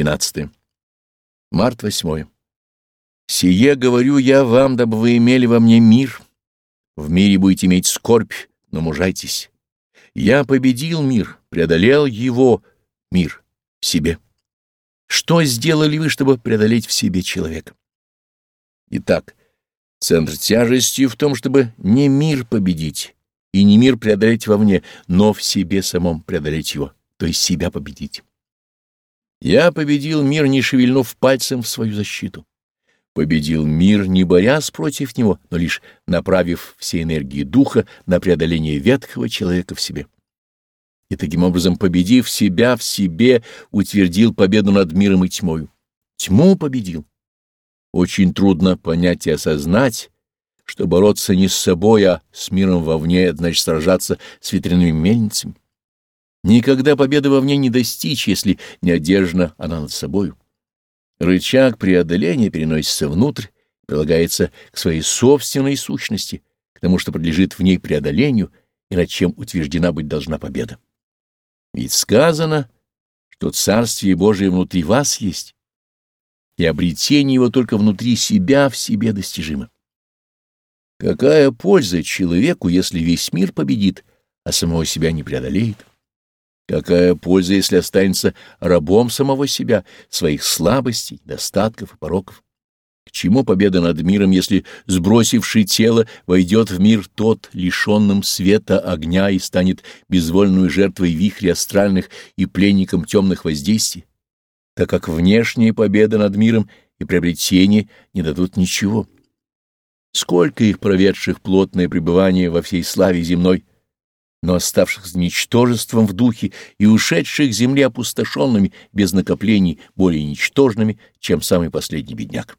12. Март 8. Сие говорю я вам, дабы вы имели во мне мир. В мире будете иметь скорбь, но мужайтесь. Я победил мир, преодолел его, мир, в себе. Что сделали вы, чтобы преодолеть в себе человека? Итак, центр тяжести в том, чтобы не мир победить и не мир преодолеть вовне, но в себе самом преодолеть его, то есть себя победить. Я победил мир, не шевельнув пальцем в свою защиту. Победил мир, не борясь против него, но лишь направив все энергии духа на преодоление ветхого человека в себе. И таким образом, победив себя в себе, утвердил победу над миром и тьмою. Тьму победил. Очень трудно понять и осознать, что бороться не с собой, а с миром вовне, значит сражаться с ветряными мельницами. Никогда победы вовне не достичь, если не одержана она над собою. Рычаг преодоления переносится внутрь, прилагается к своей собственной сущности, к тому, что подлежит в ней преодолению и над чем утверждена быть должна победа. Ведь сказано, что Царствие Божие внутри вас есть, и обретение его только внутри себя в себе достижимо. Какая польза человеку, если весь мир победит, а самого себя не преодолеет? Какая польза, если останется рабом самого себя, своих слабостей, достатков и пороков? К чему победа над миром, если сбросивший тело войдет в мир тот, лишенным света, огня и станет безвольной жертвой вихрей астральных и пленником темных воздействий, так как внешняя победа над миром и приобретение не дадут ничего? Сколько их проведших плотное пребывание во всей славе земной, но оставшихся ничтожеством в духе и ушедших земли опустошенными без накоплений более ничтожными, чем самый последний бедняк.